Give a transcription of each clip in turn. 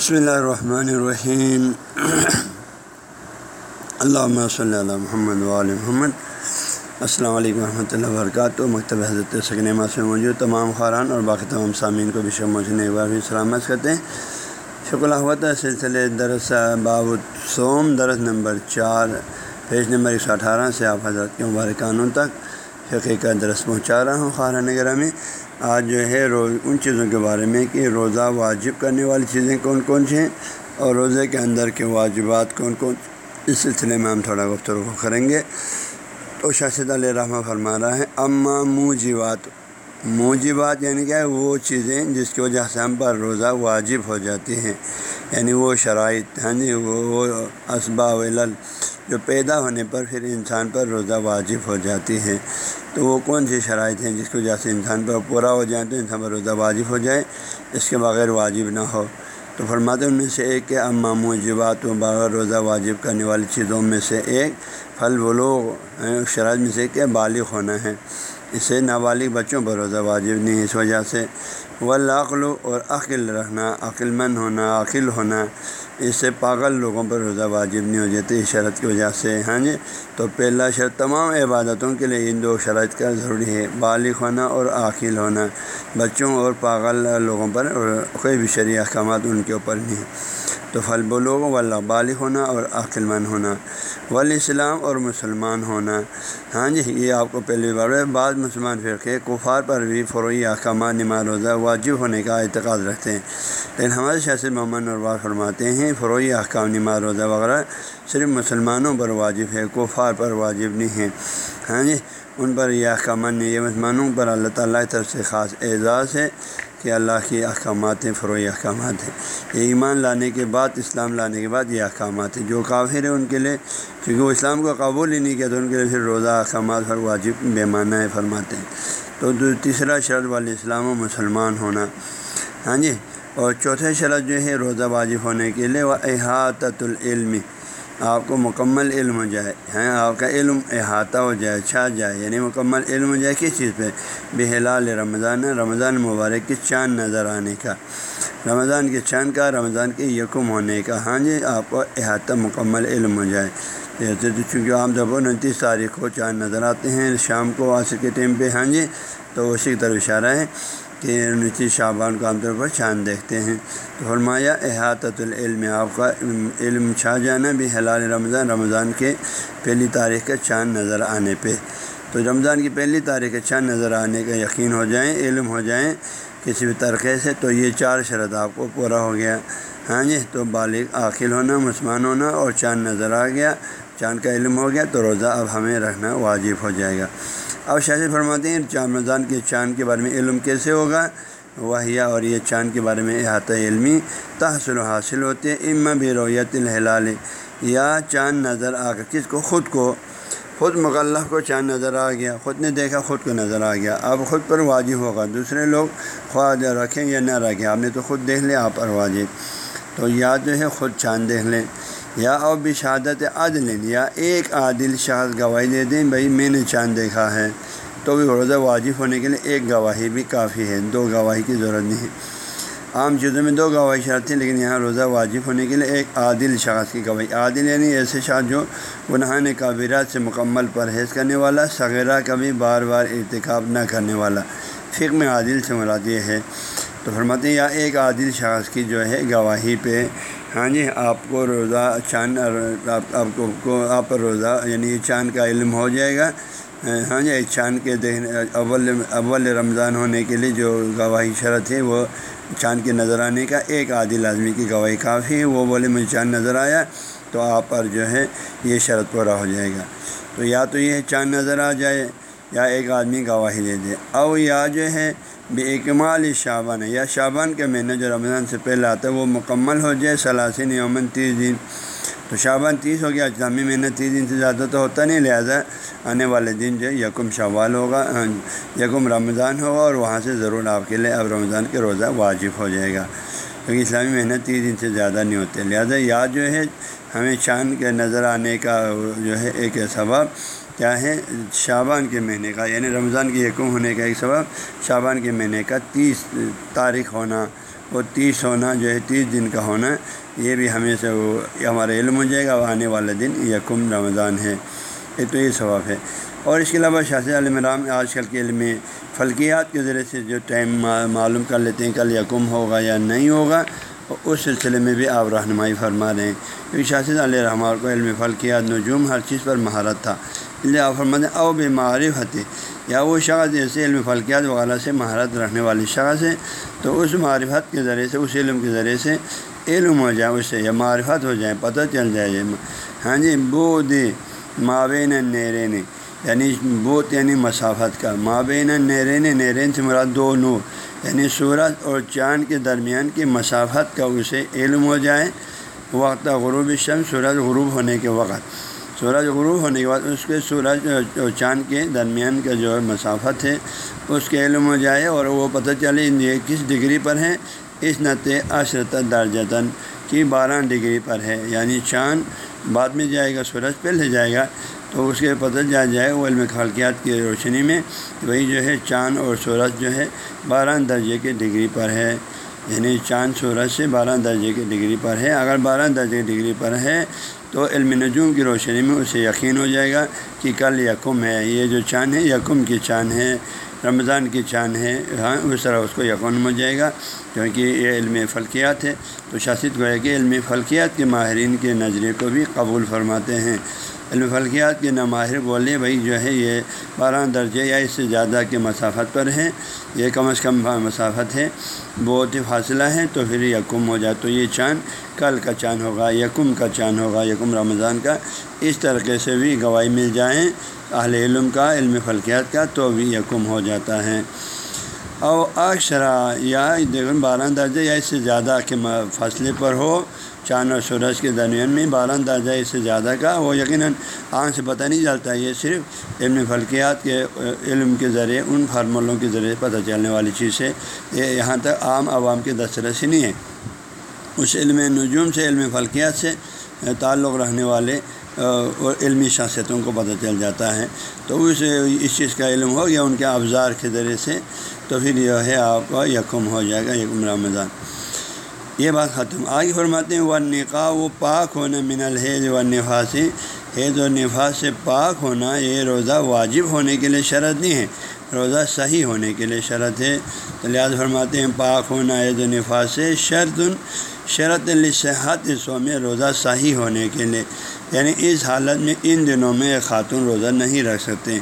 بسم اللہ الرحمن الرحیم۔ علامہ صلی اللہ محمد علیہ محمد۔ السلام علیکم ورحمۃ اللہ وبرکاتہ۔ مکتب حضرت سکنما سے موجود تمام خاران اور باقی تمام سامعین کو بھی شموجنے ایک بار بھی سلامت کرتے ہیں۔ شکر ہوتا سلسلے درس باب سوم، درس نمبر چار، پیج نمبر ایک سو اٹھارہ سے آپ حضرت کے مبارکانوں تک فقے کا درس پہنچا رہا ہوں خارہ نگر میں آج جو ہے روز ان چیزوں کے بارے میں کہ روزہ واجب کرنے والی چیزیں کون کون سی ہیں اور روزے کے اندر کے واجبات کون کون اس سلسلے میں ہم تھوڑا گفتگو کریں گے۔ تو شاشد علیہ رحمہ فرما رہا ہے اماں جیوات موجبات یعنی کیا ہے وہ چیزیں جس کی وجہ سے ہم پر روزہ واجب ہو جاتی ہیں یعنی وہ شرائط ہاں جی وہ اسباب علل جو پیدا ہونے پر پھر انسان پر روزہ واجب ہو جاتی ہے تو وہ کون سی شرائط ہیں جس کی وجہ سے انسان پر پورا ہو جائے تو انسان پر روزہ واجب ہو جائے؟ اس کے بغیر واجب نہ ہو۔ تو فرماتے ان میں سے ایک کہ امام موجبات و بغیر روزہ واجب کرنے والی چیزوں میں سے ایک پھل بلوغ یعنی شرائط میں سے کہ بالغ ہونا ہے۔ اسے نابالغ بچوں پر روزہ واجب نہیں اس وجہ سے ولاقل اور عقل رکھنا عقل مند ہونا عقل ہونا، اس سے پاگل لوگوں پر روزہ واجب نہیں ہو جاتی اس شرط کی وجہ سے ہاں جی تو پہلا شرط تمام عبادتوں کے لیے ان دو شرائط کا ضروری ہے۔ بالغ ہونا اور عاقل ہونا۔ بچوں اور پاگل لوگوں پر کوئی بھی شرعی احکامات ان کے اوپر نہیں۔ تو پھل بلوغ والا بالغ ہونا اور عقل مند ہونا۔ ولی اسلام اور مسلمان ہونا۔ ہاں جی یہ آپ کو پہلی بار بعض مسلمان فرقے کفار پر بھی فروئی احکامات نماز روزہ واجب ہونے کا اعتقاد رکھتے ہیں۔ لیکن ہمارے شاست محمد نروار فرماتے ہیں فروئی احکام نماز روزہ وغیرہ صرف مسلمانوں پر واجب ہے، کفار پر واجب نہیں ہے۔ ہاں جی ان پر یہ احکامات نہیں یہ مسلمانوں پر اللہ تعالیٰ کی طرف سے خاص اعزاز ہے۔ کہ اللہ کے احکامات ہیں فروئی احکامات ہیں۔ یہ ایمان لانے کے بعد، اسلام لانے کے بعد یہ احکامات ہیں۔ جو کافر ہیں، ان کے لیے کیونکہ وہ اسلام کو قبول ہی نہیں کیا، تو ان کے لیے پھر روزہ، احکامات پر واجب بے معنی فرماتے ہیں۔ تو تیسرا شرط والے اسلام و مسلمان ہونا۔ ہاں جی؟ اور چوتھے شرط جو ہے، روزہ واجب ہونے کے لیے وہ احاطۃ العلم۔ آپ کو مکمل علم ہو جائے، ہیں؟ آپ کا علم احاطہ ہو جائے، چھا جائے یعنی مکمل علم ہو جائے کس چیز پہ؟ بحلال رمضان رمضان مبارک کے چاند نظر آنے کا۔ رمضان کے چاند کا، رمضان کے یکم ہونے کا۔ ہاں جی آپ کو احاطہ، مکمل علم ہو جائے۔ تو چونکہ عام طور پر انتیس تاریخ کو چاند نظر آتے ہیں، شام کو عصر کے ٹائم پہ۔ ہاں جی تو اسی کی طرف اشارہ ہے۔ کہ انتیس شعبان کو عام طور پر چاند دیکھتے ہیں۔ تو فرمایا، احاطۃ العلم، آپ کا علم چھا جانا بھی حلال رمضان رمضان کے پہلی تاریخ کا چاند نظر آنے پہ۔ تو رمضان کی پہلی تاریخ کا چاند نظر آنے کا یقین ہو جائیں علم ہو جائیں کسی بھی طریقے سے، تو یہ چار شرط آپ کو پورا ہو گیا۔ ہاں جی تو بالغ، عاقل ہونا، مسلمان ہونا اور چاند نظر آ گیا۔ چاند کا علم ہو گیا، تو روزہ اب ہمیں رکھنا واجب ہو جائے گا۔ اب شاہ فرماتے ہیں چاند رمضان کے چاند کے بارے میں علم کیسے ہوگا؟ واہیا اور یہ چاند کے بارے میں احاطہ علمی تحصل و حاصل ہوتے اما بھی رویت الحلال۔ یا چاند نظر آ کر کس کو؟ خود کو۔ خود مغلح کو چاند نظر آ گیا۔ خود نے دیکھا، خود کو نظر آ گیا۔ اب خود پر واجب ہوگا۔ دوسرے لوگ خواہ رکھیں یا نہ رکھیں۔ آپ نے تو خود دیکھ لیں آپ پر واجب۔ تو یا جو ہے خود چاند دیکھ لیں۔ یا اور بھی شہادت عادل یا ایک عادل شہاد گواہی دے دیں بھائی میں نے چاند دیکھا ہے۔ تو بھی روزہ واجب ہونے کے لیے ایک گواہی بھی کافی ہے، دو گواہی کی ضرورت نہیں۔ ہے عام چیزوں میں دو گواہی شرط ہیں، لیکن یہاں روزہ واجب ہونے کے لیے ایک عادل شخص کی گواہی۔ عادل یعنی ایسے شخص جو گناہ کابرات سے مکمل پرہیز کرنے والا سغیرہ کبھی بار بار ارتکاب نہ کرنے والا۔ فکر میں عادل سے مراد یہ ہے۔ تو فرماتے ہیں، یا ایک عادل شخص کی جو ہے گواہی پہ ہاں جی آپ کو روزہ چاند، آپ کو آپ پر روزہ یعنی چاند کا علم ہو جائے گا۔ ہاں جی چاند کے دیکھنے اول اول رمضان ہونے کے لیے جو گواہی شرط ہے، وہ چاند کے نظر آنے کا ایک عادل آدمی کی گواہی کافی ہے۔ وہ بولے، مجھے چاند نظر آیا، تو آپ پر جو ہے یہ شرط پورا ہو جائے گا۔ تو یا تو یہ چاند نظر آ جائے، یا ایک آدمی گواہی دے دے۔ او یا جو ہے بے اکمال شعبان. ہے یا شعبان کے مہینہ جو رمضان سے پہلے آتا ہے، وہ مکمل ہو جائے سلاسن یومن تیس دن. تو شعبان تیس ہو گیا اجتامی مہینہ تیس دن سے زیادہ تو ہوتا نہیں، لہٰذا آنے والے دن جو یکم شوال ہوگا، یکم رمضان ہوگا اور وہاں سے ضرور آپ کے لیے اب رمضان کے روزہ واجب ہو جائے گا. کیونکہ اسلامی مہینہ تیس دن سے زیادہ نہیں ہوتے، لہٰذا یا جو ہے، ہمیں چاند کے نظر آنے کا جو ہے، ایک سبب کیا ہے شابان کے مہینے کا یعنی رمضان کی یکم ہونے کا ایک سبب شابان کے مہینے کا تیس تاریخ ہونا، وہ تیس ہونا جو ہے، تیس دن کا ہونا، یہ بھی ہمیں سے وہ ہمارا علم ہو جائے گا، وہ آنے والا دن یکم رمضان ہے، یہ تو یہ ثواب ہے۔ اور اس کے علاوہ شاہ عالم رام آج کل کے علم فلکیات کے ذریعے سے جو ٹائم معلوم کر لیتے ہیں، کل یکم ہوگا یا نہیں ہوگا، اس سلسلے میں بھی آپ رہنمائی فرما رہے ہیں کیونکہ شاست علیہ رحمٰ کو علم فلکیات نجوم ہر چیز پر مہارت تھا۔ اس لیے او بے معرف یا وہ شخص جیسے علم فلکیات وغیرہ سے مہارت رکھنے والی شخص ہے، تو اس معرفت کے ذریعے سے، اس علم کے ذریعے سے علم ہو جائے، اس سے یا معرفت ہو جائے، پتہ چل جائے جی۔ ہاں جی بو دی مابین نیرین یعنی بوت یعنی مسافت کا۔ مابین نیرین نیرین سے مراد دو نور۔ یعنی سورج اور چاند کے درمیان کی مسافت کا، اسے علم ہو جائے۔ وقت غروب شم سورج غروب ہونے کے وقت۔ سورج غروب ہونے کے بعد اس کے سورج اور چاند کے درمیان کا جو مسافت ہے، اس کے علم ہو جائے اور وہ پتہ چلے یہ کس ڈگری پر ہے اس نت عشرت درجتاً کی بارہ ڈگری پر ہے۔ یعنی چاند بعد میں جائے گا، سورج پہلے جائے گا۔ تو اس کے پتہ جا جائے وہ علم خلقیات کی روشنی میں، وہی جو ہے چاند اور سورج جو ہے بارہ درجے کے ڈگری پر ہے۔ یعنی چاند سورج سے بارہ درجے کی ڈگری پر ہے۔ اگر بارہ درجے کی ڈگری پر ہے تو علم نجوم کی روشنی میں اسے یقین ہو جائے گا کہ کل یکم ہے۔ یہ جو چاند ہے، یکم کی چاند ہے، رمضان کی چاند ہے۔ ہاں اس طرح اس کو یقین ہو جائے گا کیونکہ یہ علم فلکیات ہے۔ تو شاست گویا کہ علم فلکیات کے ماہرین کے نظریے کو بھی قبول فرماتے ہیں۔ علم فلکیات کے نماہر بولے بھائی جو ہے یہ بارہ درجے یا اس سے زیادہ کے مسافت پر ہیں۔ یہ کم از کم مسافت ہے بہت ہی فاصلہ ہے تو پھر یکم ہو جائے تو یہ چاند، کل کا چاند ہوگا، یکم کا چاند ہوگا، یکم رمضان کا۔ اس طریقے سے بھی گواہی مل جائیں اہل علم کا، علم فلکیات کا تو بھی یکم ہو جاتا ہے۔ اور اکثرا یا بارہ درجے یا اس سے زیادہ کے فاصلے پر ہو۔ چاند اور سورج کے درمیان میں بارہ درجہ اس سے زیادہ کا، وہ یقیناً آنکھ سے پتہ نہیں چلتا، یہ صرف علم فلکیات کے، علم کے ذریعے، ان فارمولوں کے ذریعے پتہ چلنے والی چیز ہے۔ یہ یہاں تک عام عوام کے دسترسی نہیں ہے۔ اس علم نجوم سے، علم فلکیات سے تعلق رہنے والے اور علمی شخصیتوں کو پتہ چل جاتا ہے۔ تو اس اس چیز کا علم ہو گیا ان کے افزار کے ذریعے سے، تو پھر یہ ہے آپ کا، یکم ہو جائے گا، یکم رمضان۔ یہ بات ختم آگے فرماتے ہیں وہ نکاح وہ پاک ہونا من الحیض و نفاسی حیض و نفاس سے پاک ہونا، یہ روزہ واجب ہونے کے لیے شرط نہیں ہے، روزہ صحیح ہونے کے لیے شرط ہے۔ تو لحاظ فرماتے ہیں، پاک ہونا حیض و نفاس سے شرط شرط الصحت سو میں روزہ صحیح ہونے کے لیے۔ یعنی اس حالت میں ان دنوں میں خاتون روزہ نہیں رکھ سکتے۔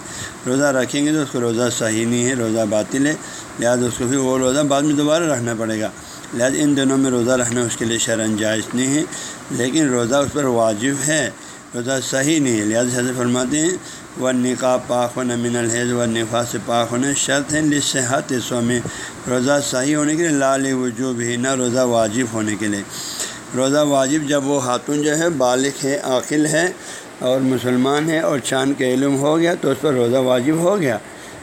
روزہ رکھیں گے تو اس کو روزہ صحیح نہیں ہے، روزہ باطل ہے۔ لہٰذا اس کو پھر وہ روزہ بعد میں دوبارہ رکھنا پڑے گا۔ لہٰذا ان دنوں میں روزہ رکھنا اس کے لیے شرن جائز نہیں ہے، لیکن روزہ اس پر واجب ہے۔ روزہ صحیح نہیں ہے۔ لہٰذا حضرت فرماتے ہیں وہ نکاح پاک ہونا من الحیض و نفا سے پاک ہونا شرط ہے لصحت حصوں میں روزہ صحیح ہونے کے لیے لال وجوب ہی نہ روزہ واجب ہونے کے لیے۔ روزہ واجب جب وہ خاتون جو ہے، بالغ ہے، عاقل ہے اور مسلمان ہے اور چاند کا علم ہو گیا، تو اس پر روزہ واجب ہو گیا۔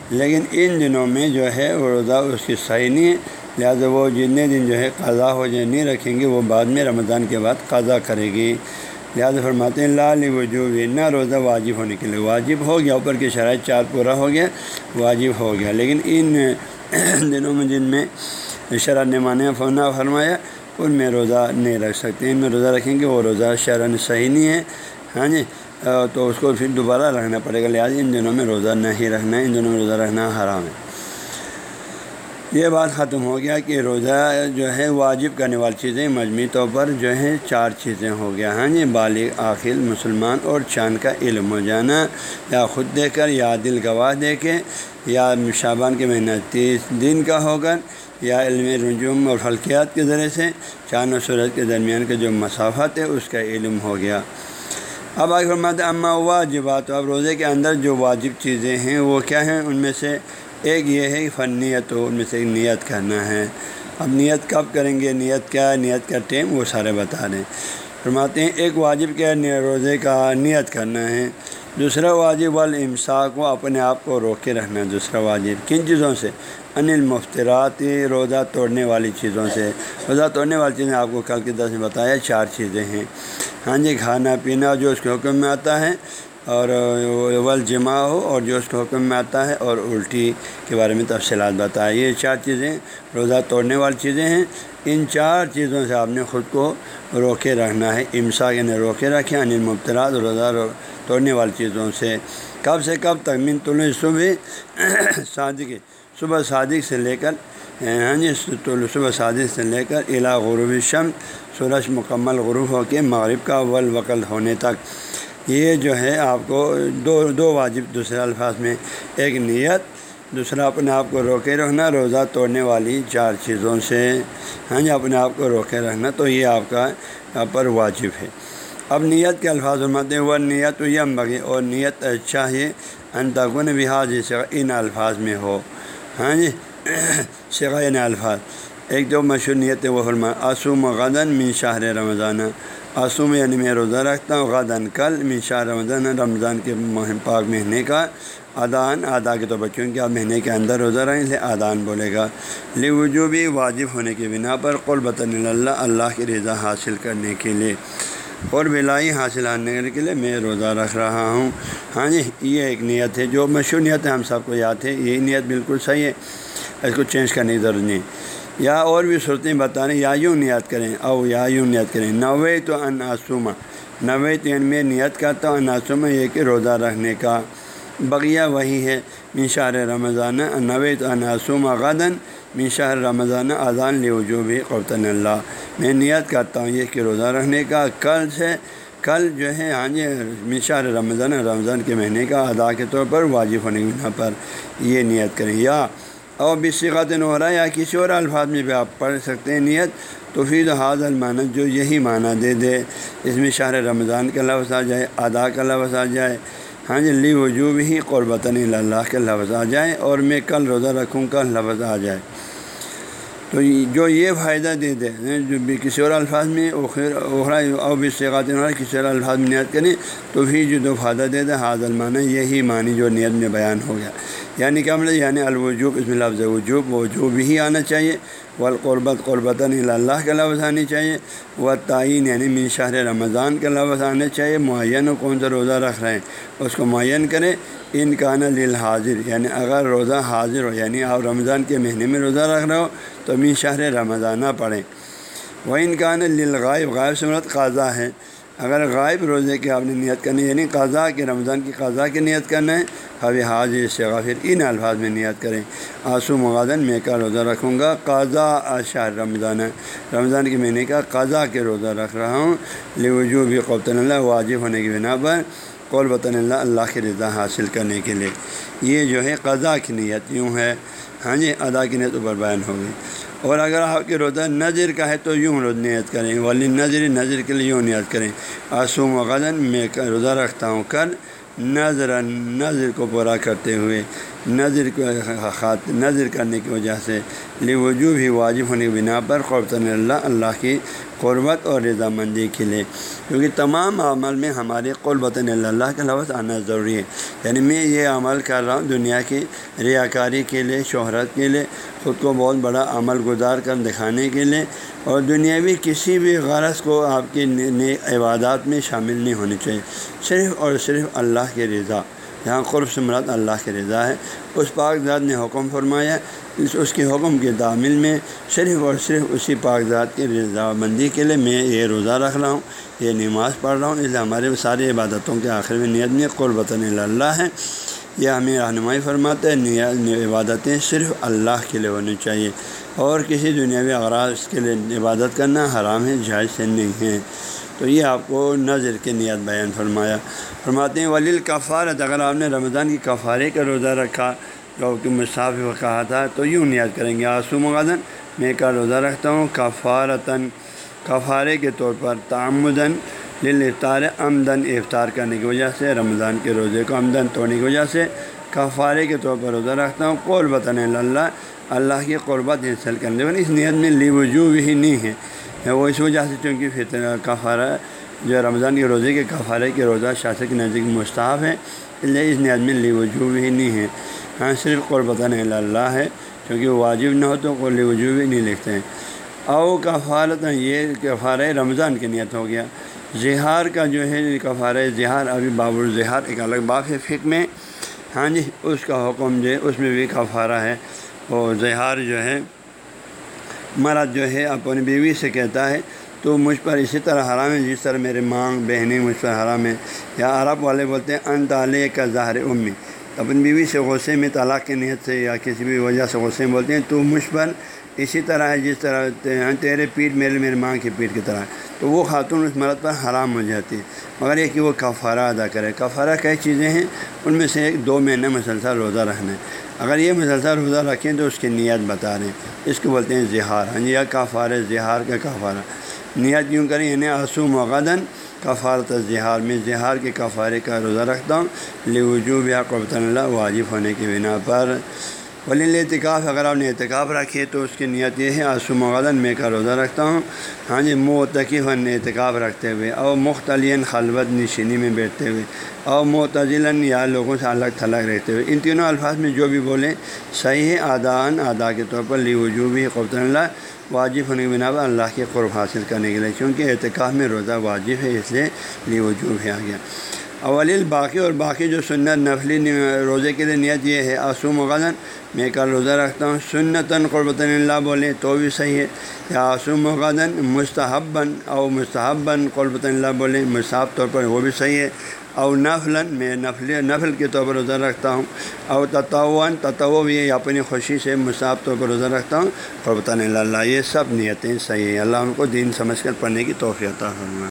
لیکن ان دنوں میں جو ہے، وہ روزہ اس کی صحیح نہیں ہے۔ لہٰذا وہ جتنے دن جو ہے قضا ہو جائے، نہیں رکھیں گے، وہ بعد میں رمضان کے بعد قضا کرے گی لہٰذا فرماتے ہیں لال وجوب نہ روزہ واجب ہونے کے لیے۔ واجب ہو گیا، اوپر کی شرائط چار پورا ہو گیا، واجب ہو گیا۔ لیکن ان دنوں میں جن میں شرح نمانیہ فونا فرمایا، ان میں روزہ نہیں رکھ سکتے۔ ان میں روزہ رکھیں گے، وہ روزہ شرح صحیح نہیں ہے۔ ہاں جی؟ تو اس کو پھر دوبارہ رکھنا پڑے گا۔ لہٰذا ان دنوں میں روزہ نہیں رکھنا ہے ان دنوں میں روزہ رکھنا حرام ہے۔ یہ بات ختم ہو گیا کہ روزہ جو ہے واجب کرنے والی چیزیں مجموعی طور پر جو ہے چار چیزیں ہو گیا۔ ہاں جی بالغ عاقل مسلمان اور چاند کا علم ہو جانا۔ یا خود دے کر، یا دل گواہ دے کے یا شابان کے مہینہ تیس دن کا ہو کر یا علم رجوم اور فلکیات کے ذریعے سے۔ چاند و سورج کے درمیان کا جو مسافت ہے، اس کا علم ہو گیا۔ اب آگے فرماتے اماں واجبات۔ اب روزے کے اندر جو واجب چیزیں ہیں، وہ کیا ہیں؟ ان میں سے ایک یہ ہے کہ فن نیت ہو ان میں سے ایک نیت کرنا ہے۔ اب نیت کب کریں گے؟ نیت کیا ہے؟ نیت کا ٹائم وہ سارے بتا رہے ہیں۔ فرماتے ہیں، ایک واجب کیا ہے؟ روزے کا نیت کرنا ہے۔ دوسرا واجب، والامساک کو اپنے آپ کو روک کے رکھنا ہے۔ دوسرا واجب، کن چیزوں سے؟ انل مفتراتی روزہ توڑنے والی چیزوں سے۔ روزہ توڑنے والی چیزیں آپ کو کل کے دس میں بتایا، چار چیزیں ہیں۔ ہاں جی کھانا پینا جو اس کے حکم میں آتا ہے اور ول جمع ہو اور جو اس کے حکم میں آتا ہے اور الٹی کے بارے میں تفصیلات بتائے یہ چار چیزیں، روزہ توڑنے والی چیزیں ہیں۔ ان چار چیزوں سے آپ نے خود کو روکے رکھنا ہے۔ امسا یعنی روکے رکھے انل مبتلا روزہ توڑنے والی چیزوں سے۔ کب سے کب تک؟ من طلوع صبح، صادق صبح صادق سے لے کر ہاں جی صبح صادق سے لے کر الا غروب شم سورج مکمل غروب ہو کے مغرب کا ول وکل ہونے تک۔ یہ جو ہے آپ کو دو دو واجب، دوسرے الفاظ میں ایک نیت، دوسرا اپنے آپ کو روکے رکھنا، روزہ توڑنے والی چار چیزوں سے۔ ہاں جی اپنے آپ کو روکے رکھنا تو یہ آپ کا پر واجب ہے۔ اب نیت کے الفاظ ہیں وہ نیت و یم بگی اور نیت اچھا چاہیے انتگن بحاظ سے جی، ان الفاظ میں ہو۔ ہاں جی شغ ان الفاظ۔ ایک جو مشہور نیت ہے وہ فرما آسوم غدن من شاہر رمضان۔ آسوم یعنی میں روزہ رکھتا ہوں غدن کل، من شاہ رمضان رمضان کے پاک مہینے کا۔ ادان ادا کے طور پر کیونکہ آپ مہینے کے اندر روزہ رہیں اسے ادان بولے گا۔ لی وجوبی واجب ہونے کی بنا پر قربۃ اللہ اللہ کی رضا حاصل کرنے کے لیے۔ اور بلائی حاصل کرنے کے لیے میں روزہ رکھ رہا ہوں۔ ہاں جی یہ ایک نیت ہے، جو مشہور نیت ہے، ہم سب کو یاد ہے، یہی نیت بالکل صحیح ہے۔ اس کو چینج کرنے کی ضرورت نہیں۔ یا اور بھی صورتیں بتانے، یا یوں نیت کریں، او یا یوں نیت کریں۔ نوے تو اناسوما نوے تو یعنی میں نیت کرتا ہوں اناسوما یہ کہ روزہ رکھنے کا۔ بقیہ وہی ہے مشار رمضان نوے تو اناسوما غدن مشار رمضان اذان لیوجو بھی قوطن اللہ۔ میں نیت کرتا ہوں یہ کہ روزہ رکھنے کا۔ کل سے، کل جو ہے ہاں جی مشار رمضان رمضان کے مہینے کا ادا کے طور پر واجب ہونے کی بنا پر یہ نیت کریں۔ یا اور بھی ہو رہا ہے یا کسی اور الفاظ میں بھی آپ پڑھ سکتے ہیں، نیت تو پھر حاض المانت جو یہی معنی دے دے۔ اس میں شہر رمضان کا لفظ آ جائے، ادا کا لفظ آ جائے۔ ہاں جی لی وجوب ہی قربتاً اللہ کا لفظ آ جائے اور میں کل روزہ رکھوں کا لفظ آ جائے۔ تو جو یہ فائدہ دے دے یعنی جو بھی کسی اور الفاظ میں اوکھرا اور بھی سیغات کسی اور الفاظ میں نیت کریں تو پھر جو دو فائدہ دے دے، حاضر معنی یہی معنی جو نیت میں بیان ہو گیا۔ یعنی کیا مطلب یعنی الوجوب، اس میں لفظ وجوب وجوب ہی آنا چاہیے، والقربت قربتاً اللہ کا لفظ آنی چاہیے و تعین یعنی من شہر رمضان کا لفظ آنا چاہیے، معین کون سا روزہ رکھ رہے ہیں؟ اس کو معین کریں، ان کا نا حاضر یعنی اگر روزہ حاضر ہو یعنی آپ رمضان کے مہینے میں روزہ رکھ رہے ہو، تو من شہر رمضانہ پڑھیں۔ وہ ان کا نا للغائب، غائب سمرت قاضا ہے۔ اگر غائب روزے کی آپ نے نیت کرنی یعنی قضا کے رمضان کی قضا کی نیت کرنا ہے، ابھی حاضر سے ان الفاظ میں نیت کریں۔ آنسو مغادن میں کا روزہ رکھوں گا قضا اشار رمضان رمضان کے مہینے کا قضا کے روزہ رکھ رہا ہوں۔ لیوجو بھی قبط اللہ واجب ہونے کی بنا پر قول بطن اللہ اللہ کی رضا حاصل کرنے کے لیے۔ یہ جو ہے قضا کی نیت یوں ہے۔ ہاں جی ادا کی نیت اوپر بیان ہوگی۔ اور اگر آپ کے روزہ نظر کا ہے تو یوں نیت کریں۔ ولی نظر نظر کے لیے یوں نیت کریں۔ آسوم و غزن میں روزہ رکھتا ہوں کر نظر نظر کو پورا کرتے ہوئے۔ نظر کو نظر کرنے کی وجہ سے لی وجوب ہی واجب ہونے کی بنا پر قربۃ اللہ اللہ کی قربت اور رضامندی کے لیے۔ کیونکہ تمام عمل میں ہمارے قربت اللہ کا لفظ آنا ضروری ہے۔ یعنی میں یہ عمل کر رہا ہوں دنیا کی ریاکاری کے لیے، شہرت کے لیے، خود کو بہت بڑا عمل گزار کر دکھانے کے لیے۔ اور دنیاوی کسی بھی غرض کو آپ کی عبادات میں شامل نہیں ہونی چاہیے۔ صرف اور صرف اللہ کے رضا۔ یہاں قرب سے مراد اللہ کے رضا ہے۔ اس پاک ذات نے حکم فرمایا، اس اس کے حکم کے دامل میں صرف اور صرف اسی پاک ذات کی رضا مندی کے لیے میں یہ روزہ رکھ رہا ہوں، یہ نماز پڑھ رہا ہوں۔ اس لیے ہمارے ساری عبادتوں کے آخر میں نیت میں قربۃ اللہ ہے۔ یہ ہمیں رہنمائی فرماتے ہیں عبادتیں صرف اللہ کے لیے ہونی چاہیے۔ اور کسی دنیاوی اغراض کے لیے عبادت کرنا حرام ہے، جائز سے نہیں ہے۔ تو یہ آپ کو نظر کے نیت بیان فرمایا۔ فرماتے ہیں ولیل کفارت، اگر آپ نے رمضان کی کفارے کا روزہ رکھا، جو کہ مسافر کہا تھا، تو یوں نیت کریں گے آسو مغادن میں کا روزہ رکھتا ہوں، کفارتاً، کفارے کے طور پر تعمدن افطار آمدن افطار کرنے کی وجہ سے، رمضان کے روزے کو آمدن توڑنے کی وجہ سے، کفارے کے طور پر روزہ رکھتا ہوں قول بطن اللہ اللہ کی قربت حاصل کرنے والے اس نیت میں لی وجوہ ہی نہیں ہے۔ وہ اس وجہ سے چونکہ فطر کفارہ جو رمضان کے روزے کے کفارے کے روزہ شاست کے نزدیک مستحب ہے اس لیے اس نیت میں لی وجوہ ہی نہیں ہے۔ ہاں صرف قربتاً اللہ ہے کیونکہ وہ واجب نہ ہو تو قول وجوب ہی نہیں لکھتے ہیں۔ او کفارت یہ کفار رمضان کی نیت ہو گیا۔ زہار کا جو ہے، کفارہ زہار، ابھی باب الظہار ایک الگ باپ ہے فک میں۔ ہاں جی اس کا حکم جو ہے، اس میں بھی کفارہ ہے۔ اور زہار جو ہے مرد جو ہے اپنی بیوی سے کہتا ہے، تو مجھ پر اسی طرح حرام ہے، جس طرح میرے مانگ، بہنیں مجھ پر حرام ہے یا عرب والے بولتے ہیں ان تعلے کا ظاہر امی۔ اپنی بیوی سے غصے میں طلاق کی نیت سے یا کسی بھی وجہ سے غصے میں بولتے ہیں، تو مجھ پر اسی طرح ہے، جس طرح تیرے پیٹ میرے میرے ماں کی پیٹ کی طرح۔ تو وہ خاتون اس مرد پر حرام ہو جاتی ہے۔ مگر یہ کہ وہ کفارہ ادا کرے۔ کفارہ کئی چیزیں ہیں، ان میں سے ایک دو مہینے مسلسل روزہ رکھنا ہے۔ اگر یہ مسلسل روزہ رکھیں تو اس کی نیت بتا رہے ہیں اس کو بولتے ہیں زہار۔ ہاں جی یا کافار زہار کا کفارہ۔ نیت کیوں کریں؟ یعنی آنسو مغدن کفارت زہار میں زہار کے کفارے کا روزہ رکھتا ہوں۔ لوجوب یا قبط اللہ واجب ہونے کی بنا پر۔ ولی اعتکاف اگر آپ نے اعتکاف رکھے تو اس کی نیت یہ ہے آسوم غدن میں کا روزہ رکھتا ہوں۔ ہاں جی فن اعتکاف رکھتے ہوئے اور مختلین خلوت نشینی میں بیٹھتے ہوئے اور معتزلاً یا لوگوں سے الگ تھلگ رہتے ہوئے۔ ان تینوں الفاظ میں جو بھی بولیں، صحیح ہے، آدان ادا کے طور پر لی وجوبی قبط اللہ، واجب ہونے کی بنا پر اللہ کے قرب حاصل کرنے کے لیے کیونکہ اعتکاف میں روزہ واجب ہے، اس لیے لی وجوب ہے آ گیا اول باقی اور باقی جو سنت نفلی روزے کے لیے نیت یہ ہے، آسوم غذن میں کل روزہ رکھتا ہوں، سنتاً قربۃ اللہ بولیں تو بھی صحیح ہے۔ یا آسوم غذن مستحباً او مستحباً قربۃ اللہ بولیں مصحب طور پر وہ بھی صحیح ہے۔ او نفلاً، میں نفل نفل کے طور پر روزہ رکھتا ہوں۔ او تطوعن تطو بھی اپنی خوشی سے مصحب طور پر روزہ رکھتا ہوں۔ قربۃ اللہ یہ سب نیتیں صحیح ہے اللہ ان کو دین سمجھ کر پڑھنے کی توفیع فرمائے۔